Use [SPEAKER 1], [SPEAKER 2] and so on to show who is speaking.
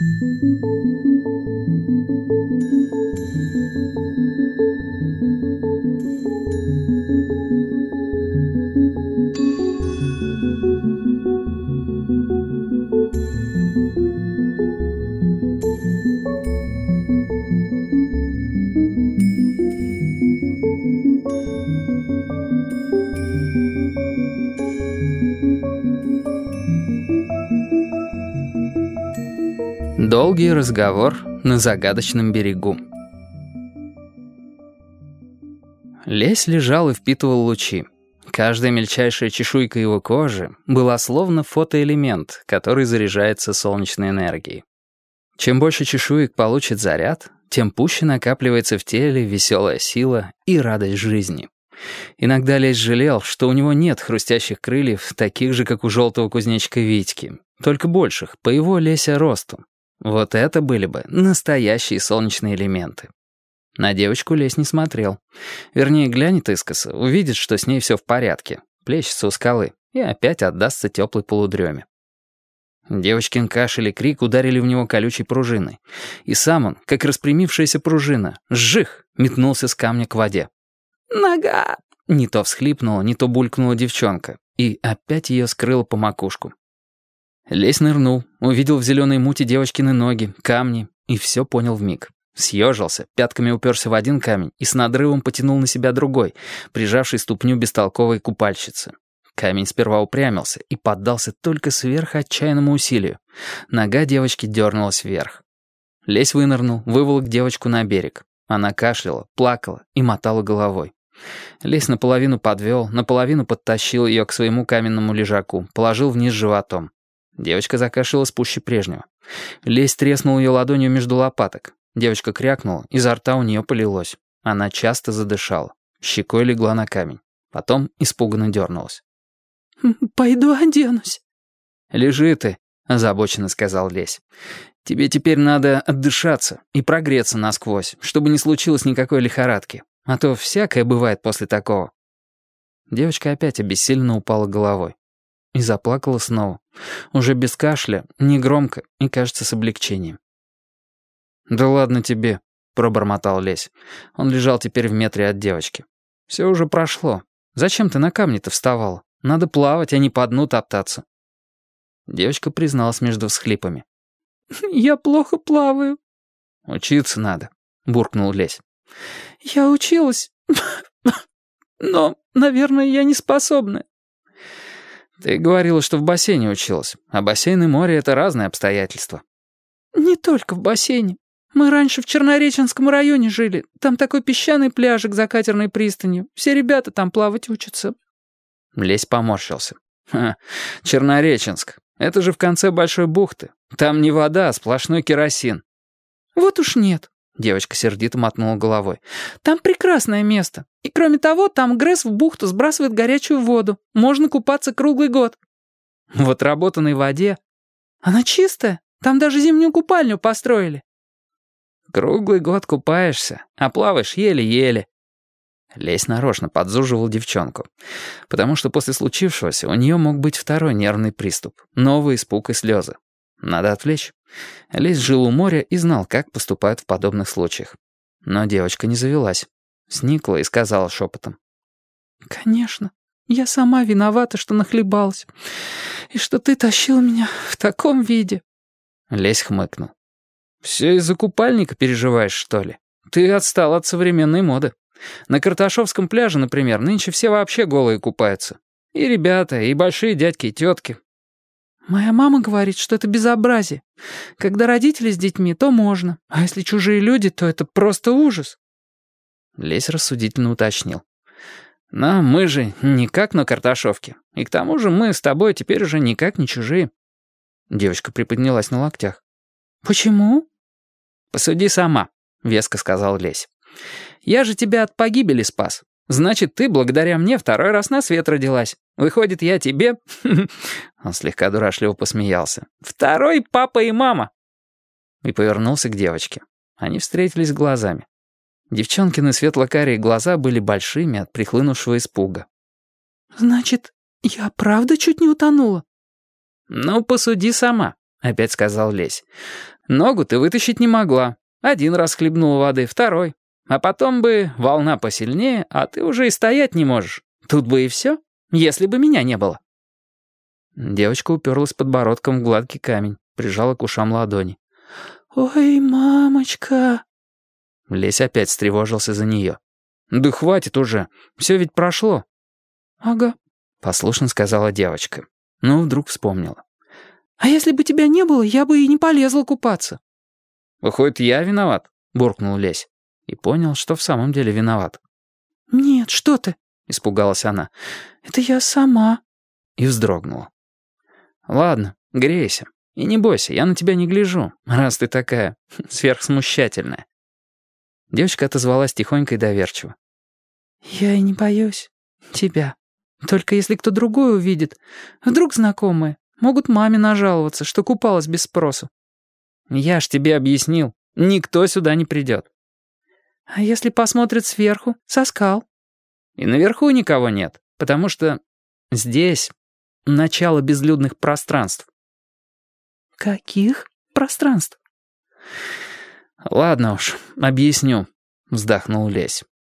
[SPEAKER 1] Música Долгий разговор на загадочном берегу. Лесь лежал и впитывал лучи. Каждая мельчайшая чешуйка его кожи была словно фотоэлемент, который заряжается солнечной энергией. Чем больше чешуек получит заряд, тем пуще накапливается в теле веселая сила и радость жизни. Иногда Лесь жалел, что у него нет хрустящих крыльев, таких же, как у желтого кузнечика Витьки, только больших, по его Леся росту. Вот это были бы настоящие солнечные элементы. На девочку лезь не смотрел. Вернее, глянет искоса, увидит, что с ней все в порядке, плещется у скалы и опять отдастся теплой полудреме. Девочкин кашель и крик ударили в него колючей пружиной. И сам он, как распрямившаяся пружина, сжих, метнулся с камня к воде. «Нога!» Не то всхлипнула, не то булькнула девчонка, и опять ее скрыло по макушку. Лесь нырнул, увидел в зеленой мути девочкины ноги, камни, и все понял вмиг. Съежился, пятками уперся в один камень и с надрывом потянул на себя другой, прижавший ступню бестолковой купальщицы. Камень сперва упрямился и поддался только сверх отчаянному усилию. Нога девочки дернулась вверх. Лесь вынырнул, выволок девочку на берег. Она кашляла, плакала и мотала головой. Лесь наполовину подвел, наполовину подтащил ее к своему каменному лежаку, положил вниз животом. Девочка закашлялась пуще прежнего. Лесь треснул ее ладонью между лопаток. Девочка крякнула, изо рта у нее полилось. Она часто задышала. Щекой легла на камень. Потом испуганно дернулась.
[SPEAKER 2] «Пойду оденусь».
[SPEAKER 1] «Лежи ты», — озабоченно сказал Лесь. «Тебе теперь надо отдышаться и прогреться насквозь, чтобы не случилось никакой лихорадки. А то всякое бывает после такого». Девочка опять обессиленно упала головой. И заплакала снова. Уже без кашля, негромко и, кажется, с облегчением. «Да ладно тебе», — пробормотал Лесь. Он лежал теперь в метре от девочки. «Все уже прошло. Зачем ты на камни-то вставал? Надо плавать, а не по дну топтаться». Девочка призналась между всхлипами.
[SPEAKER 2] «Я плохо плаваю».
[SPEAKER 1] «Учиться надо», — буркнул Лесь.
[SPEAKER 2] «Я училась, но, наверное, я не способна.
[SPEAKER 1] «Ты говорила, что в бассейне училась, а бассейн и море — это разные обстоятельства».
[SPEAKER 2] «Не только в бассейне. Мы раньше в Чернореченском районе жили. Там такой песчаный пляжик за катерной пристанью. Все ребята там плавать учатся».
[SPEAKER 1] Лесь поморщился. «Ха, Чернореченск. Это же в конце Большой бухты. Там не вода, а сплошной керосин».
[SPEAKER 2] «Вот уж нет.
[SPEAKER 1] Девочка сердито мотнула головой.
[SPEAKER 2] «Там прекрасное место. И кроме того, там Гресс в бухту сбрасывает горячую воду. Можно купаться круглый год».
[SPEAKER 1] «В отработанной воде?»
[SPEAKER 2] «Она чистая. Там даже зимнюю купальню построили».
[SPEAKER 1] «Круглый год купаешься, а плаваешь еле-еле». Лесь нарочно подзуживал девчонку, потому что после случившегося у нее мог быть второй нервный приступ, новый испуг и слезы. Надо отвлечь. Лис жил у моря и знал, как поступают в подобных случаях. Но девочка не завелась. Сникла и сказала шепотом.
[SPEAKER 2] «Конечно, я сама виновата, что нахлебалась. И что ты тащил меня в таком виде».
[SPEAKER 1] Лесь хмыкнул. «Все из-за купальника переживаешь, что ли? Ты отстал от современной моды. На Карташовском пляже, например, нынче все вообще голые купаются. И ребята, и большие дядьки и тетки.
[SPEAKER 2] «Моя мама говорит, что это безобразие. Когда родители с детьми, то можно, а если чужие люди, то это просто ужас».
[SPEAKER 1] Лесь рассудительно уточнил. «Но мы же никак на картошовке. И к тому же мы с тобой теперь уже никак не чужие». Девочка приподнялась на локтях.
[SPEAKER 2] «Почему?»
[SPEAKER 1] «Посуди сама», — веско сказал Лесь. «Я же тебя от погибели спас. Значит, ты благодаря мне второй раз на свет родилась. Выходит, я тебе...» Он слегка дурашливо посмеялся. «Второй папа и мама!» И повернулся к девочке. Они встретились глазами. Девчонкины светло-карие глаза были большими от прихлынувшего испуга.
[SPEAKER 2] «Значит, я правда чуть не утонула?»
[SPEAKER 1] «Ну, посуди сама», — опять сказал Лесь. Ногу ты вытащить не могла. Один раз хлебнула воды, второй. А потом бы волна посильнее, а ты уже и стоять не можешь. Тут бы и все, если бы меня не было». Девочка уперлась подбородком в гладкий камень, прижала к ушам ладони.
[SPEAKER 2] «Ой, мамочка!»
[SPEAKER 1] Лесь опять встревожился за нее. «Да хватит уже, все ведь прошло».
[SPEAKER 2] «Ага», —
[SPEAKER 1] послушно сказала девочка. Но вдруг вспомнила.
[SPEAKER 2] «А если бы тебя не было, я бы и не полезла купаться».
[SPEAKER 1] «Выходит, я виноват», — буркнул Лесь. И понял, что в самом деле виноват.
[SPEAKER 2] «Нет, что ты?» — испугалась она. «Это я сама».
[SPEAKER 1] И вздрогнула. «Ладно, грейся. И не бойся, я на тебя не гляжу, раз ты такая сверхсмущательная». Девочка отозвалась тихонько и доверчиво.
[SPEAKER 2] «Я и не боюсь тебя. Только если кто другой увидит, вдруг знакомые, могут маме нажаловаться, что купалась без спросу».
[SPEAKER 1] «Я ж тебе объяснил, никто сюда не придет».
[SPEAKER 2] «А если посмотрят сверху, со скал?»
[SPEAKER 1] «И наверху никого нет, потому что здесь начало безлюдных пространств».
[SPEAKER 2] «Каких пространств?»
[SPEAKER 1] «Ладно уж, объясню», — вздохнул Лесь.